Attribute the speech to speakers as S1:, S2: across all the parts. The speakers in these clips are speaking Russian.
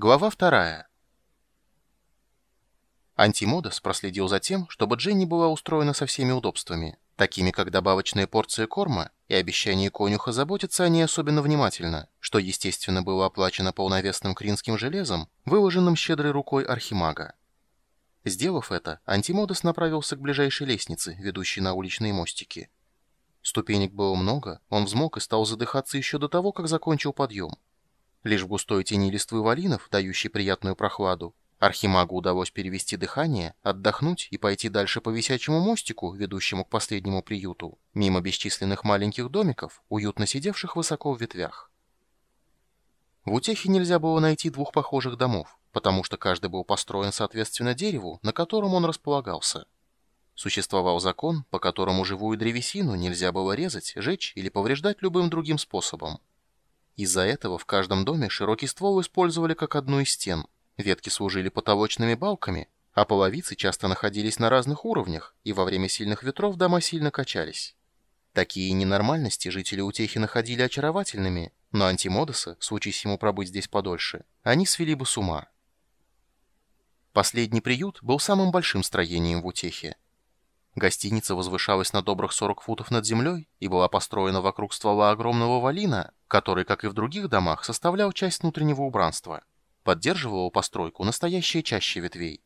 S1: Глава вторая. Антимодос проследил за тем, чтобы Дженни была устроена со всеми удобствами, такими как добавочная порция корма и обещание конюха заботиться о ней особенно внимательно, что, естественно, было оплачено полновесным кринским железом, выложенным щедрой рукой архимага. Сделав это, Антимодос направился к ближайшей лестнице, ведущей на уличные мостики. Ступенек было много, он взмок и стал задыхаться еще до того, как закончил подъем. Лишь в густой тени листвы валинов, дающей приятную прохладу, Архимагу удалось перевести дыхание, отдохнуть и пойти дальше по висячему мостику, ведущему к последнему приюту, мимо бесчисленных маленьких домиков, уютно сидевших высоко в ветвях. В Утехе нельзя было найти двух похожих домов, потому что каждый был построен соответственно дереву, на котором он располагался. Существовал закон, по которому живую древесину нельзя было резать, жечь или повреждать любым другим способом. Из-за этого в каждом доме широкий ствол использовали как одну из стен. Ветки служили потолочными балками, а половицы часто находились на разных уровнях, и во время сильных ветров дома сильно качались. Такие ненормальности жители Утехи находили очаровательными, но антимодоса, случись ему пробыть здесь подольше, они свели бы с ума. Последний приют был самым большим строением в Утехе. Гостиница возвышалась на добрых 40 футов над землей и была построена вокруг ствола огромного валина, который, как и в других домах, составлял часть внутреннего убранства. Поддерживала постройку настоящая чаще ветвей.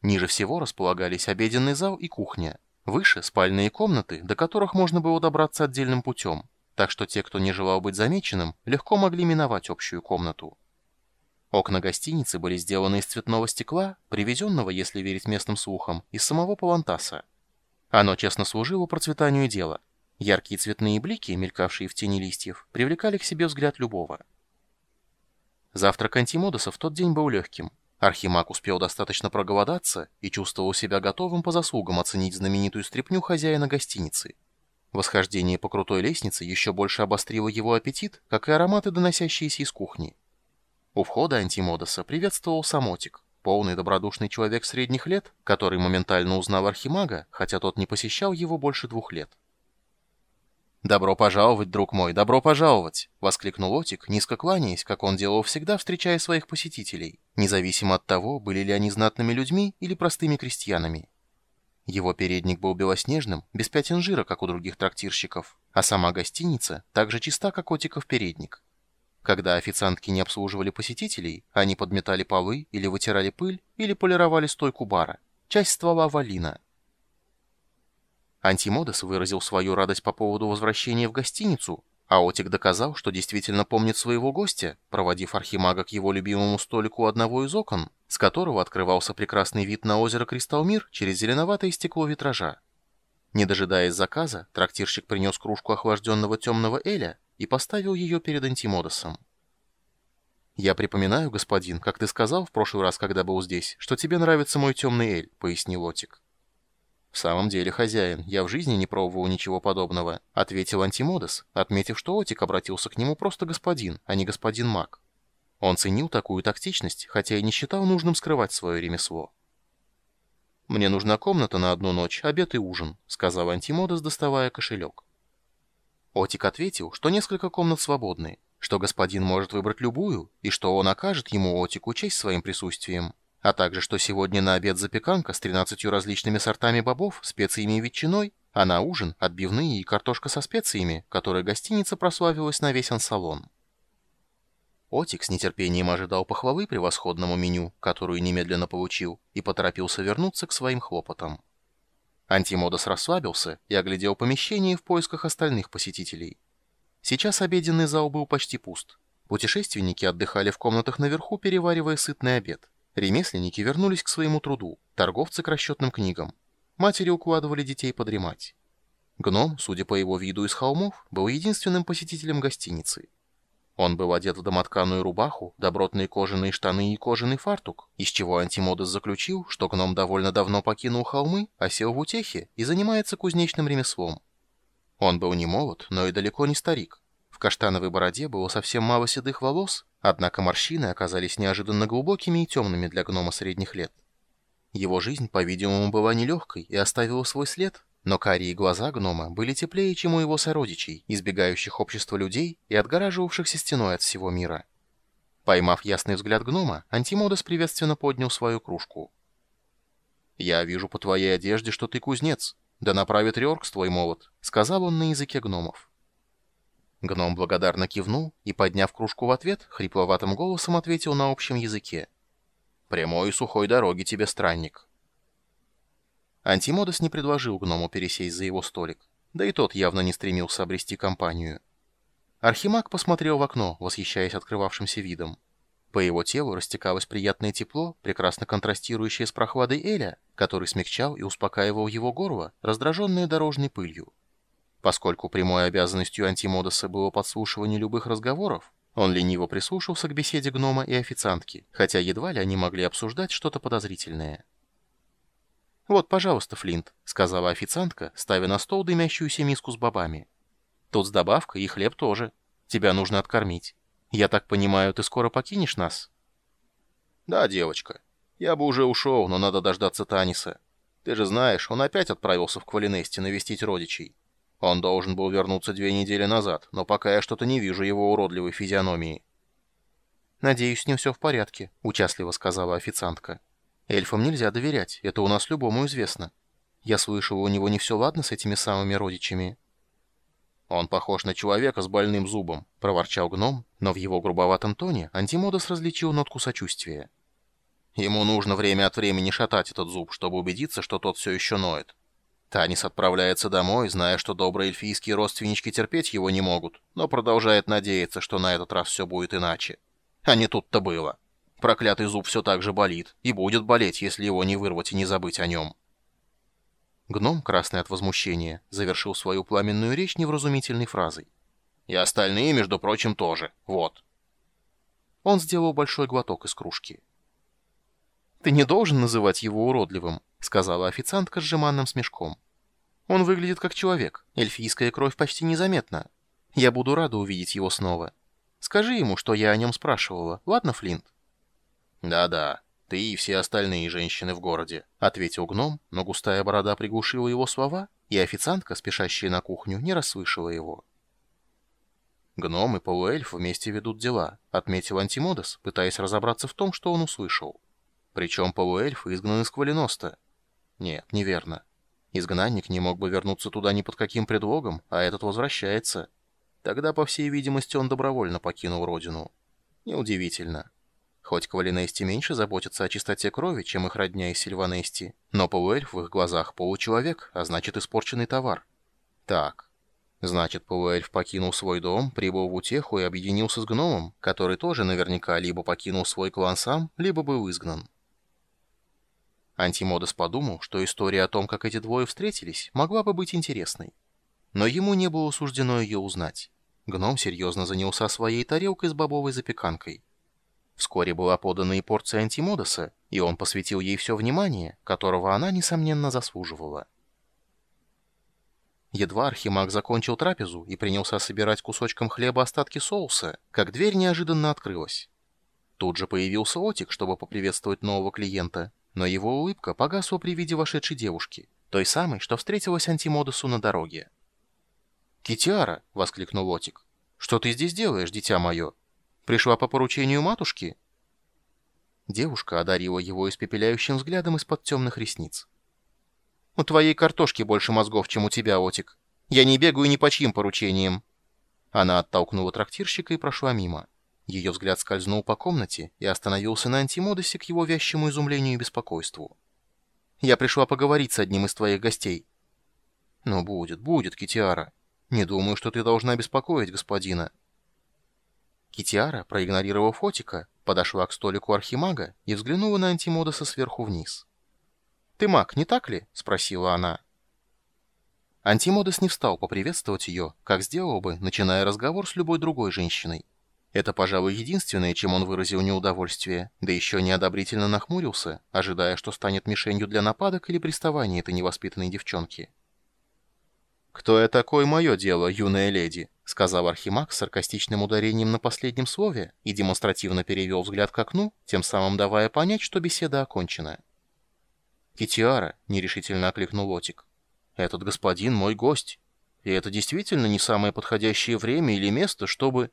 S1: Ниже всего располагались обеденный зал и кухня. Выше – спальные комнаты, до которых можно было добраться отдельным путем, так что те, кто не желал быть замеченным, легко могли миновать общую комнату. Окна гостиницы были сделаны из цветного стекла, привезенного, если верить местным слухам, из самого Палантаса. Оно честно служило процветанию дела. Яркие цветные блики, мелькавшие в тени листьев, привлекали к себе взгляд любого. Завтрак антимодоса в тот день был легким. Архимаг успел достаточно проголодаться и чувствовал себя готовым по заслугам оценить знаменитую стряпню хозяина гостиницы. Восхождение по крутой лестнице еще больше обострило его аппетит, как и ароматы, доносящиеся из кухни. У входа антимодоса приветствовал самотик. Полный добродушный человек средних лет, который моментально узнал Архимага, хотя тот не посещал его больше двух лет. «Добро пожаловать, друг мой, добро пожаловать!» — воскликнул Отик, низко кланяясь, как он делал всегда, встречая своих посетителей, независимо от того, были ли они знатными людьми или простыми крестьянами. Его передник был белоснежным, без пятен жира, как у других трактирщиков, а сама гостиница также чиста, как Отиков передник. Когда официантки не обслуживали посетителей, они подметали полы или вытирали пыль, или полировали стойку бара. Часть ствола валина. Антимодес выразил свою радость по поводу возвращения в гостиницу, а Отик доказал, что действительно помнит своего гостя, проводив Архимага к его любимому столику одного из окон, с которого открывался прекрасный вид на озеро Кристалмир через зеленоватое стекло витража. Не дожидаясь заказа, трактирщик принес кружку охлажденного темного эля, и поставил ее перед Антимодосом. «Я припоминаю, господин, как ты сказал в прошлый раз, когда был здесь, что тебе нравится мой темный эль», — пояснил Отик. «В самом деле, хозяин, я в жизни не пробовал ничего подобного», — ответил Антимодос, отметив, что Отик обратился к нему просто господин, а не господин Мак. Он ценил такую тактичность, хотя и не считал нужным скрывать свое ремесло. «Мне нужна комната на одну ночь, обед и ужин», — сказал Антимодос, доставая кошелек. Отик ответил, что несколько комнат свободны, что господин может выбрать любую, и что он окажет ему Отику честь своим присутствием, а также что сегодня на обед запеканка с 13 различными сортами бобов, специями и ветчиной, а на ужин отбивные и картошка со специями, которой гостиница прославилась на весь ансалон. Отик с нетерпением ожидал похвалы превосходному меню, которую немедленно получил, и поторопился вернуться к своим хлопотам. Антимодос расслабился и оглядел помещение в поисках остальных посетителей. Сейчас обеденный зал был почти пуст. Путешественники отдыхали в комнатах наверху, переваривая сытный обед. Ремесленники вернулись к своему труду, торговцы к расчетным книгам. Матери укладывали детей подремать. Гном, судя по его виду из холмов, был единственным посетителем гостиницы. Он был одет в домотканую рубаху, добротные кожаные штаны и кожаный фартук, из чего Антимодес заключил, что гном довольно давно покинул холмы, осел в утехе и занимается кузнечным ремеслом. Он был не молод, но и далеко не старик. В каштановой бороде было совсем мало седых волос, однако морщины оказались неожиданно глубокими и темными для гнома средних лет. Его жизнь, по-видимому, была нелегкой и оставила свой след, но карие глаза гнома были теплее, чем у его сородичей, избегающих общества людей и отгораживавшихся стеной от всего мира. Поймав ясный взгляд гнома, Антимодос приветственно поднял свою кружку. «Я вижу по твоей одежде, что ты кузнец. Да направит Риоркс твой молот», — сказал он на языке гномов. Гном благодарно кивнул и, подняв кружку в ответ, хрипловатым голосом ответил на общем языке. «Прямой и сухой дороги тебе, странник». Антимодос не предложил гному пересесть за его столик, да и тот явно не стремился обрести компанию. Архимаг посмотрел в окно, восхищаясь открывавшимся видом. По его телу растекалось приятное тепло, прекрасно контрастирующее с прохладой Эля, который смягчал и успокаивал его горло, раздраженное дорожной пылью. Поскольку прямой обязанностью Антимодоса было подслушивание любых разговоров, он лениво прислушался к беседе гнома и официантки, хотя едва ли они могли обсуждать что-то подозрительное. «Вот, пожалуйста, Флинт», — сказала официантка, ставя на стол дымящуюся миску с бобами. Тут с добавкой и хлеб тоже. Тебя нужно откормить. Я так понимаю, ты скоро покинешь нас?» «Да, девочка. Я бы уже ушел, но надо дождаться Таниса. Ты же знаешь, он опять отправился в Квалинести навестить родичей. Он должен был вернуться две недели назад, но пока я что-то не вижу его уродливой физиономии». «Надеюсь, с ним все в порядке», — участливо сказала официантка. «Эльфам нельзя доверять, это у нас любому известно. Я слышала, у него не все ладно с этими самыми родичами». «Он похож на человека с больным зубом», — проворчал гном, но в его грубоватом тоне Антимодос различил нотку сочувствия. «Ему нужно время от времени шатать этот зуб, чтобы убедиться, что тот все еще ноет. Танис отправляется домой, зная, что добрые эльфийские родственнички терпеть его не могут, но продолжает надеяться, что на этот раз все будет иначе. А не тут-то было. Проклятый зуб все так же болит, и будет болеть, если его не вырвать и не забыть о нем». Гном, красный от возмущения, завершил свою пламенную речь невразумительной фразой. «И остальные, между прочим, тоже. Вот». Он сделал большой глоток из кружки. «Ты не должен называть его уродливым», — сказала официантка с жеманным смешком. «Он выглядит как человек. Эльфийская кровь почти незаметна. Я буду рада увидеть его снова. Скажи ему, что я о нем спрашивала. Ладно, Флинт?» «Да-да», «Ты и все остальные женщины в городе», — ответил гном, но густая борода приглушила его слова, и официантка, спешащая на кухню, не расслышала его. «Гном и полуэльф вместе ведут дела», — отметил Антимодос, пытаясь разобраться в том, что он услышал. «Причем полуэльф изгнан из Квалиноста». «Нет, неверно. Изгнанник не мог бы вернуться туда ни под каким предлогом, а этот возвращается. Тогда, по всей видимости, он добровольно покинул родину. Неудивительно». Хоть Квалинести меньше заботятся о чистоте крови, чем их родня из Сильванести, но полуэльф в их глазах получеловек, а значит испорченный товар. Так, значит полуэльф покинул свой дом, прибыл в утеху и объединился с гномом, который тоже наверняка либо покинул свой клан сам, либо был изгнан. Антимодос подумал, что история о том, как эти двое встретились, могла бы быть интересной. Но ему не было суждено ее узнать. Гном серьезно занялся своей тарелкой с бобовой запеканкой. Вскоре была подана и порция антимодоса, и он посвятил ей все внимание, которого она, несомненно, заслуживала. Едва Архимаг закончил трапезу и принялся собирать кусочком хлеба остатки соуса, как дверь неожиданно открылась. Тут же появился Отик, чтобы поприветствовать нового клиента, но его улыбка погасла при виде вошедшей девушки, той самой, что встретилась Антимодосу на дороге. «Китиара!» — воскликнул Отик. «Что ты здесь делаешь, дитя мое?» Пришла по поручению матушки?» Девушка одарила его испепеляющим взглядом из-под темных ресниц. «У твоей картошки больше мозгов, чем у тебя, Отик. Я не бегаю ни по чьим поручениям». Она оттолкнула трактирщика и прошла мимо. Ее взгляд скользнул по комнате и остановился на антимодосе к его вязчему изумлению и беспокойству. «Я пришла поговорить с одним из твоих гостей». «Ну, будет, будет, Китиара. Не думаю, что ты должна беспокоить господина. Китиара, проигнорировав Фотика, подошла к столику архимага и взглянула на Антимодоса сверху вниз. «Ты маг, не так ли?» — спросила она. Антимодос не встал поприветствовать ее, как сделал бы, начиная разговор с любой другой женщиной. Это, пожалуй, единственное, чем он выразил неудовольствие, да еще неодобрительно нахмурился, ожидая, что станет мишенью для нападок или приставания этой невоспитанной девчонки. «Кто я такой, мое дело, юная леди?» — сказал Архимаг с саркастичным ударением на последнем слове и демонстративно перевел взгляд к окну, тем самым давая понять, что беседа окончена. «Китиара», — нерешительно окликнул Лотик, — «этот господин мой гость, и это действительно не самое подходящее время или место, чтобы...»